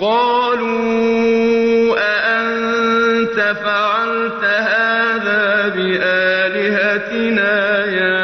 قَالُوا أَأَنتَ فَعَلْتَ هَٰذَا بِآلِهَتِنَا يَا